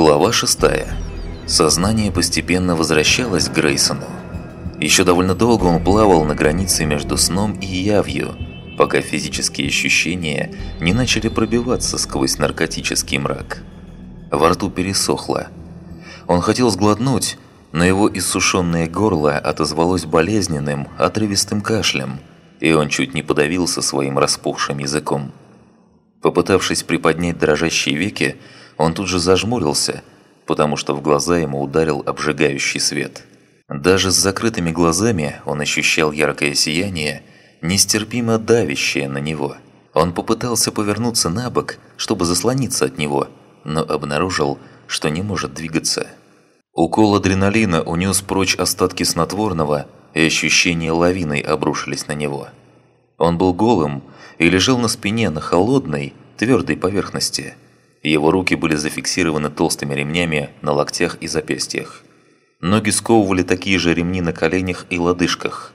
Глава 6. Сознание постепенно возвращалось к Грейсону. Еще довольно долго он плавал на границе между сном и явью, пока физические ощущения не начали пробиваться сквозь наркотический мрак. Во рту пересохло. Он хотел сглотнуть, но его иссушенное горло отозвалось болезненным, отрывистым кашлем, и он чуть не подавился своим распухшим языком. Попытавшись приподнять дрожащие веки, он тут же зажмурился, потому что в глаза ему ударил обжигающий свет. Даже с закрытыми глазами он ощущал яркое сияние, нестерпимо давящее на него. Он попытался повернуться на бок, чтобы заслониться от него, но обнаружил, что не может двигаться. Укол адреналина унес прочь остатки снотворного, и ощущения лавиной обрушились на него. Он был голым и лежал на спине на холодной, твердой поверхности – его руки были зафиксированы толстыми ремнями на локтях и запястьях. Ноги сковывали такие же ремни на коленях и лодыжках.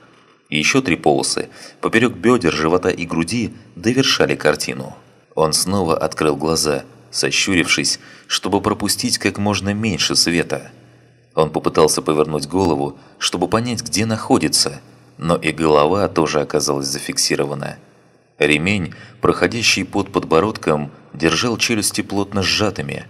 Еще три полосы, поперек бедер, живота и груди, довершали картину. Он снова открыл глаза, сощурившись, чтобы пропустить как можно меньше света. Он попытался повернуть голову, чтобы понять, где находится, но и голова тоже оказалась зафиксирована. Ремень, проходящий под подбородком, держал челюсти плотно сжатыми.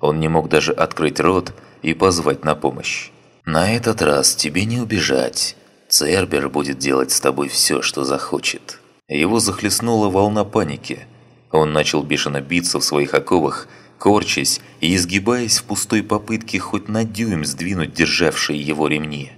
Он не мог даже открыть рот и позвать на помощь. «На этот раз тебе не убежать. Цербер будет делать с тобой все, что захочет». Его захлестнула волна паники. Он начал бешено биться в своих оковах, корчась и изгибаясь в пустой попытке хоть на дюйм сдвинуть державшие его ремни.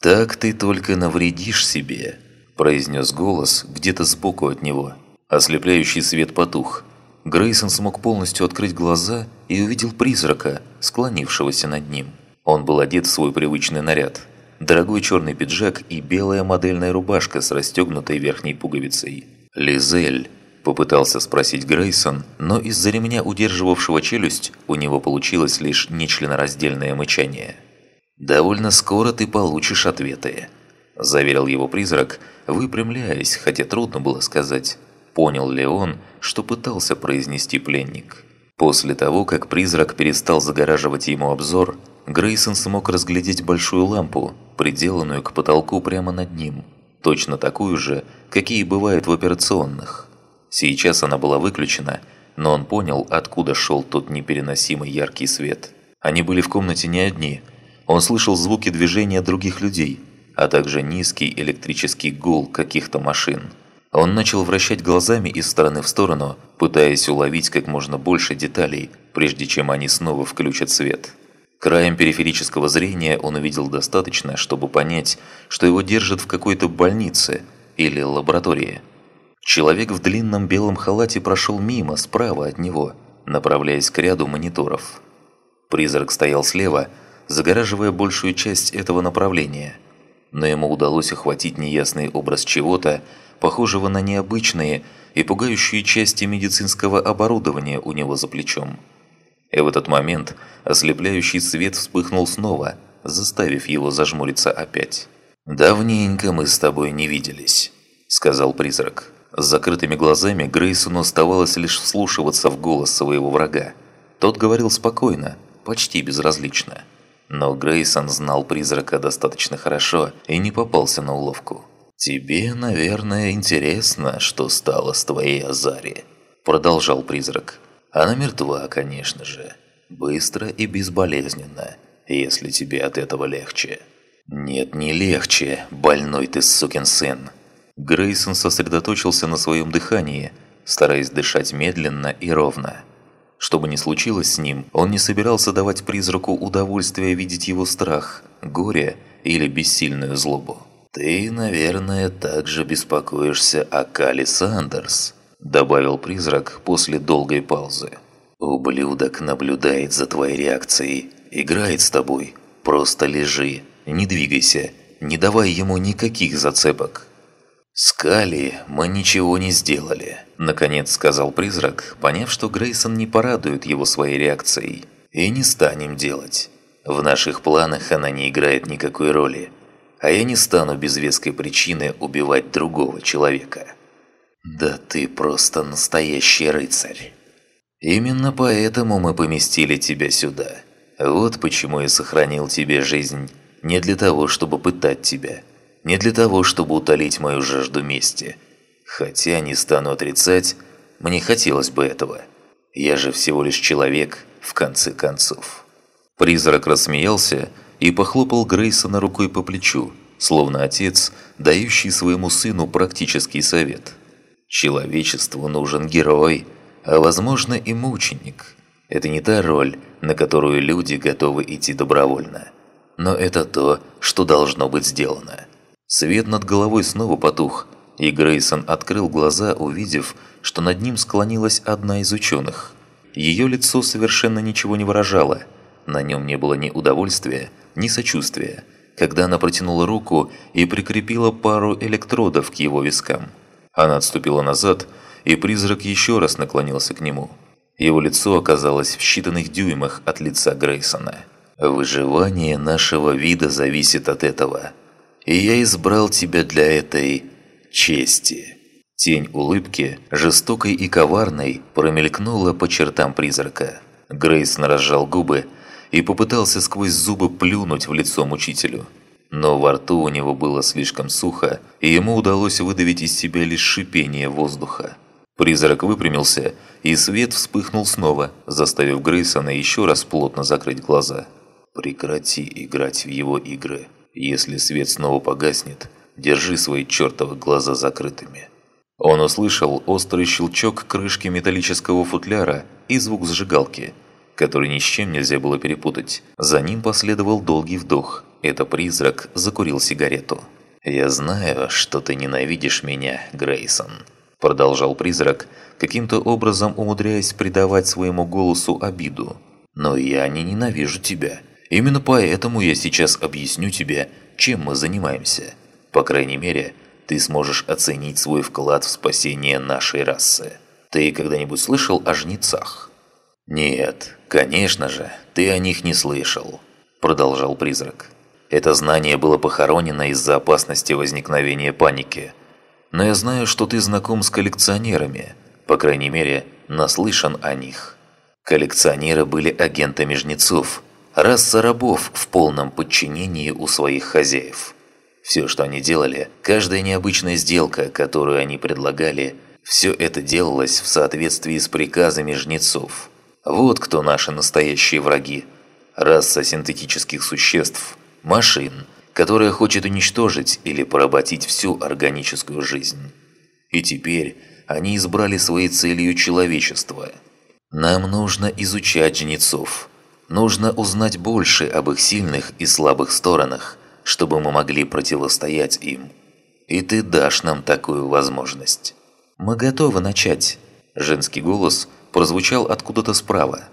«Так ты только навредишь себе», – произнес голос где-то сбоку от него. Ослепляющий свет потух – Грейсон смог полностью открыть глаза и увидел призрака, склонившегося над ним. Он был одет в свой привычный наряд. Дорогой черный пиджак и белая модельная рубашка с расстегнутой верхней пуговицей. «Лизель», – попытался спросить Грейсон, но из-за ремня, удерживавшего челюсть, у него получилось лишь нечленораздельное мычание. «Довольно скоро ты получишь ответы», – заверил его призрак, выпрямляясь, хотя трудно было сказать, понял ли он, что пытался произнести пленник. После того, как призрак перестал загораживать ему обзор, Грейсон смог разглядеть большую лампу, приделанную к потолку прямо над ним, точно такую же, какие бывают в операционных. Сейчас она была выключена, но он понял, откуда шел тот непереносимый яркий свет. Они были в комнате не одни. Он слышал звуки движения других людей, а также низкий электрический гул каких-то машин. Он начал вращать глазами из стороны в сторону, пытаясь уловить как можно больше деталей, прежде чем они снова включат свет. Краем периферического зрения он увидел достаточно, чтобы понять, что его держат в какой-то больнице или лаборатории. Человек в длинном белом халате прошел мимо, справа от него, направляясь к ряду мониторов. Призрак стоял слева, загораживая большую часть этого направления, но ему удалось охватить неясный образ чего-то, похожего на необычные и пугающие части медицинского оборудования у него за плечом. И в этот момент ослепляющий свет вспыхнул снова, заставив его зажмуриться опять. «Давненько мы с тобой не виделись», – сказал призрак. С закрытыми глазами Грейсону оставалось лишь вслушиваться в голос своего врага. Тот говорил спокойно, почти безразлично. Но Грейсон знал призрака достаточно хорошо и не попался на уловку. «Тебе, наверное, интересно, что стало с твоей Азари», – продолжал призрак. «Она мертва, конечно же. Быстро и безболезненно, если тебе от этого легче». «Нет, не легче, больной ты сукин сын». Грейсон сосредоточился на своем дыхании, стараясь дышать медленно и ровно. Что бы ни случилось с ним, он не собирался давать призраку удовольствие видеть его страх, горе или бессильную злобу. «Ты, наверное, также беспокоишься о Кали Сандерс», добавил призрак после долгой паузы. «Ублюдок наблюдает за твоей реакцией, играет с тобой. Просто лежи, не двигайся, не давай ему никаких зацепок». «С Кали мы ничего не сделали», – наконец сказал призрак, поняв, что Грейсон не порадует его своей реакцией. «И не станем делать. В наших планах она не играет никакой роли а я не стану без веской причины убивать другого человека. Да ты просто настоящий рыцарь. Именно поэтому мы поместили тебя сюда. Вот почему я сохранил тебе жизнь. Не для того, чтобы пытать тебя. Не для того, чтобы утолить мою жажду мести. Хотя, не стану отрицать, мне хотелось бы этого. Я же всего лишь человек, в конце концов. Призрак рассмеялся и похлопал Грейсона рукой по плечу, словно отец, дающий своему сыну практический совет. Человечеству нужен герой, а возможно и мученик. Это не та роль, на которую люди готовы идти добровольно. Но это то, что должно быть сделано. Свет над головой снова потух, и Грейсон открыл глаза, увидев, что над ним склонилась одна из ученых. Ее лицо совершенно ничего не выражало. На нем не было ни удовольствия, ни сочувствия, когда она протянула руку и прикрепила пару электродов к его вискам. Она отступила назад, и призрак еще раз наклонился к нему. Его лицо оказалось в считанных дюймах от лица Грейсона. «Выживание нашего вида зависит от этого. И я избрал тебя для этой... чести». Тень улыбки, жестокой и коварной, промелькнула по чертам призрака. Грейсон разжал губы и попытался сквозь зубы плюнуть в лицо мучителю. Но во рту у него было слишком сухо, и ему удалось выдавить из себя лишь шипение воздуха. Призрак выпрямился, и свет вспыхнул снова, заставив Грейсона еще раз плотно закрыть глаза. «Прекрати играть в его игры. Если свет снова погаснет, держи свои чертовы глаза закрытыми». Он услышал острый щелчок крышки металлического футляра и звук зажигалки, который ни с чем нельзя было перепутать. За ним последовал долгий вдох. Это призрак закурил сигарету. «Я знаю, что ты ненавидишь меня, Грейсон», – продолжал призрак, каким-то образом умудряясь придавать своему голосу обиду. «Но я не ненавижу тебя. Именно поэтому я сейчас объясню тебе, чем мы занимаемся. По крайней мере, ты сможешь оценить свой вклад в спасение нашей расы. Ты когда-нибудь слышал о жнецах?» «Нет, конечно же, ты о них не слышал», – продолжал призрак. «Это знание было похоронено из-за опасности возникновения паники. Но я знаю, что ты знаком с коллекционерами, по крайней мере, наслышан о них. Коллекционеры были агентами жнецов, раса рабов в полном подчинении у своих хозяев». Все, что они делали, каждая необычная сделка, которую они предлагали, все это делалось в соответствии с приказами жнецов. Вот кто наши настоящие враги. Раса синтетических существ, машин, которая хочет уничтожить или поработить всю органическую жизнь. И теперь они избрали своей целью человечество. Нам нужно изучать жнецов. Нужно узнать больше об их сильных и слабых сторонах – чтобы мы могли противостоять им. И ты дашь нам такую возможность. Мы готовы начать. Женский голос прозвучал откуда-то справа.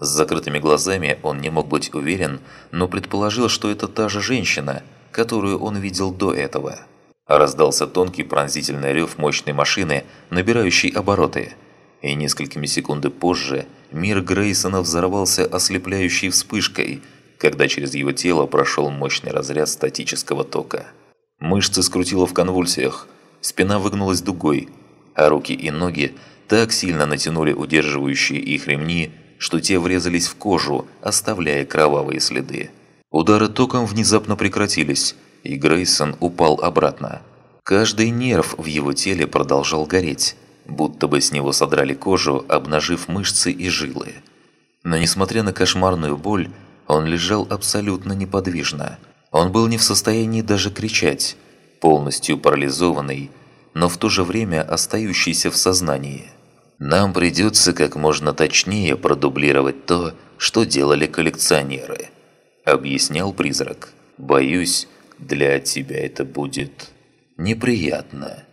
С закрытыми глазами он не мог быть уверен, но предположил, что это та же женщина, которую он видел до этого. Раздался тонкий пронзительный рев мощной машины, набирающей обороты. И несколькими секунды позже мир Грейсона взорвался ослепляющей вспышкой – когда через его тело прошел мощный разряд статического тока. Мышцы скрутило в конвульсиях, спина выгнулась дугой, а руки и ноги так сильно натянули удерживающие их ремни, что те врезались в кожу, оставляя кровавые следы. Удары током внезапно прекратились, и Грейсон упал обратно. Каждый нерв в его теле продолжал гореть, будто бы с него содрали кожу, обнажив мышцы и жилы. Но несмотря на кошмарную боль, он лежал абсолютно неподвижно. Он был не в состоянии даже кричать, полностью парализованный, но в то же время остающийся в сознании. Нам придется как можно точнее продублировать то, что делали коллекционеры, объяснял призрак. Боюсь, для тебя это будет неприятно.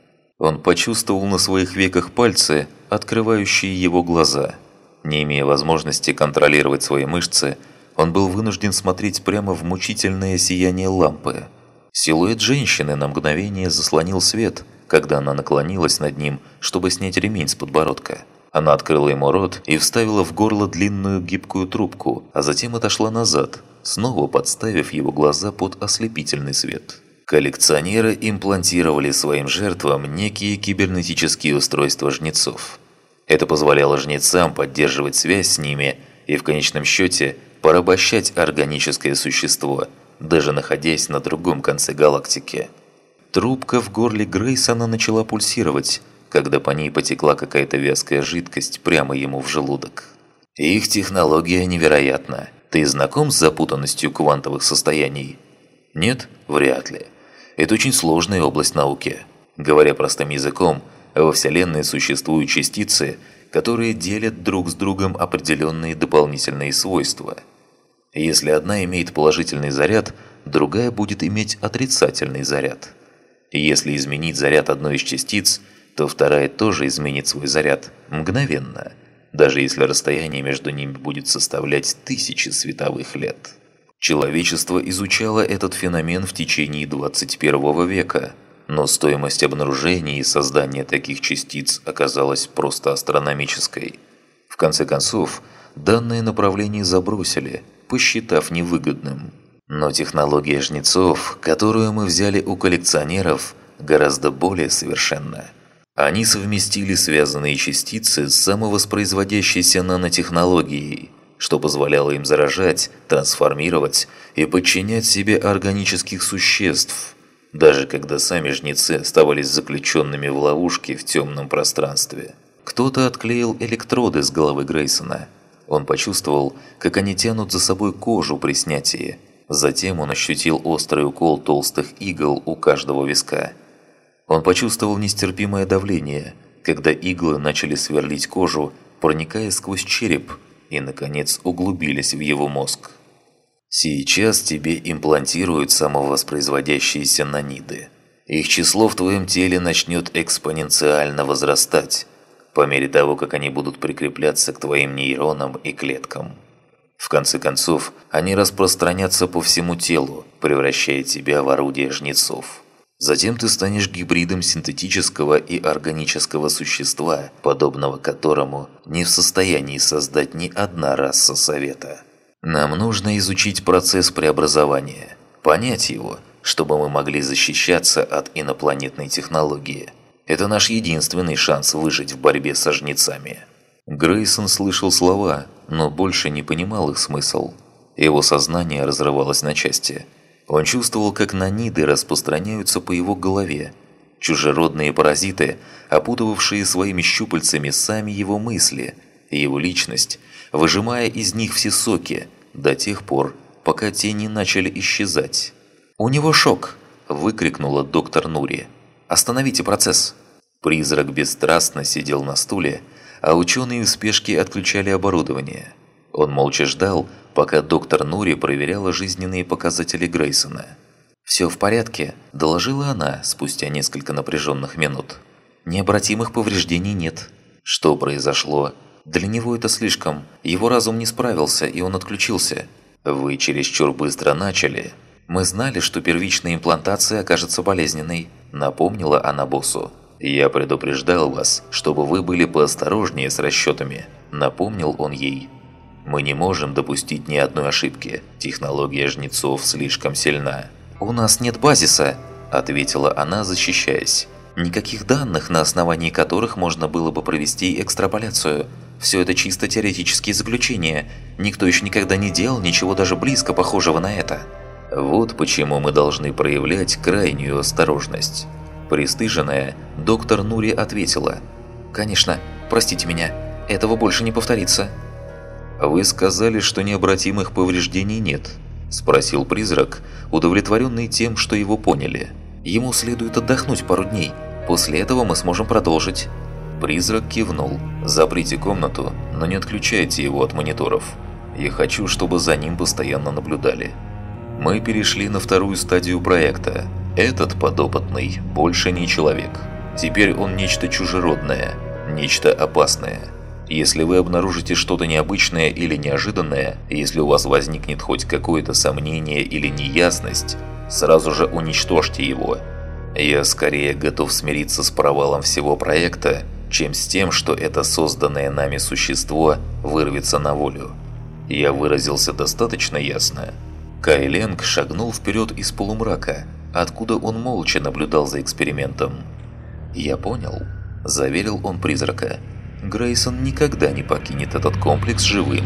Он почувствовал на своих веках пальцы, открывающие его глаза. Не имея возможности контролировать свои мышцы, он был вынужден смотреть прямо в мучительное сияние лампы. Силуэт женщины на мгновение заслонил свет, когда она наклонилась над ним, чтобы снять ремень с подбородка. Она открыла ему рот и вставила в горло длинную гибкую трубку, а затем отошла назад, снова подставив его глаза под ослепительный свет. Коллекционеры имплантировали своим жертвам некие кибернетические устройства жнецов. Это позволяло жнецам поддерживать связь с ними и в конечном счете порабощать органическое существо, даже находясь на другом конце галактики. Трубка в горле Грейсона начала пульсировать, когда по ней потекла какая-то вязкая жидкость прямо ему в желудок. Их технология невероятна. Ты знаком с запутанностью квантовых состояний? Нет? Вряд ли. Это очень сложная область науки. Говоря простым языком, во Вселенной существуют частицы, которые делят друг с другом определенные дополнительные свойства. Если одна имеет положительный заряд, другая будет иметь отрицательный заряд. Если изменить заряд одной из частиц, то вторая тоже изменит свой заряд мгновенно, даже если расстояние между ними будет составлять тысячи световых лет. Человечество изучало этот феномен в течение 21 века, но стоимость обнаружения и создания таких частиц оказалась просто астрономической. В конце концов, данное направление забросили, посчитав невыгодным. Но технология жнецов, которую мы взяли у коллекционеров, гораздо более совершенна. Они совместили связанные частицы с самовоспроизводящейся нанотехнологией – что позволяло им заражать, трансформировать и подчинять себе органических существ, даже когда сами жнецы оставались заключенными в ловушке в темном пространстве. Кто-то отклеил электроды с головы Грейсона. Он почувствовал, как они тянут за собой кожу при снятии. Затем он ощутил острый укол толстых игл у каждого виска. Он почувствовал нестерпимое давление, когда иглы начали сверлить кожу, проникая сквозь череп и, наконец, углубились в его мозг. Сейчас тебе имплантируют самовоспроизводящиеся наниды. Их число в твоем теле начнет экспоненциально возрастать, по мере того, как они будут прикрепляться к твоим нейронам и клеткам. В конце концов, они распространятся по всему телу, превращая тебя в орудие жнецов. Затем ты станешь гибридом синтетического и органического существа, подобного которому не в состоянии создать ни одна раса Совета. Нам нужно изучить процесс преобразования, понять его, чтобы мы могли защищаться от инопланетной технологии. Это наш единственный шанс выжить в борьбе со жнецами. Грейсон слышал слова, но больше не понимал их смысл. Его сознание разрывалось на части – он чувствовал, как наниды распространяются по его голове. Чужеродные паразиты, опутывавшие своими щупальцами сами его мысли и его личность, выжимая из них все соки до тех пор, пока те не начали исчезать. «У него шок!» – выкрикнула доктор Нури. «Остановите процесс!» Призрак бесстрастно сидел на стуле, а ученые в спешке отключали оборудование. Он молча ждал, пока доктор Нури проверяла жизненные показатели Грейсона. «Все в порядке», – доложила она спустя несколько напряженных минут. «Необратимых повреждений нет». «Что произошло?» «Для него это слишком. Его разум не справился, и он отключился». «Вы чересчур быстро начали». «Мы знали, что первичная имплантация окажется болезненной», – напомнила она боссу. «Я предупреждал вас, чтобы вы были поосторожнее с расчетами», – напомнил он ей. Мы не можем допустить ни одной ошибки. Технология жнецов слишком сильна. «У нас нет базиса», – ответила она, защищаясь. «Никаких данных, на основании которых можно было бы провести экстраполяцию. Все это чисто теоретические заключения. Никто еще никогда не делал ничего даже близко похожего на это». Вот почему мы должны проявлять крайнюю осторожность. Престыженная, доктор Нури ответила. «Конечно, простите меня, этого больше не повторится». «Вы сказали, что необратимых повреждений нет?» – спросил призрак, удовлетворенный тем, что его поняли. «Ему следует отдохнуть пару дней. После этого мы сможем продолжить». Призрак кивнул. «Заприте комнату, но не отключайте его от мониторов. Я хочу, чтобы за ним постоянно наблюдали». Мы перешли на вторую стадию проекта. Этот подопытный больше не человек. Теперь он нечто чужеродное, нечто опасное – если вы обнаружите что-то необычное или неожиданное, если у вас возникнет хоть какое-то сомнение или неясность, сразу же уничтожьте его. Я скорее готов смириться с провалом всего проекта, чем с тем, что это созданное нами существо вырвется на волю. Я выразился достаточно ясно. Кайленг шагнул вперед из полумрака, откуда он молча наблюдал за экспериментом. «Я понял», – заверил он призрака. Грейсон никогда не покинет этот комплекс живым.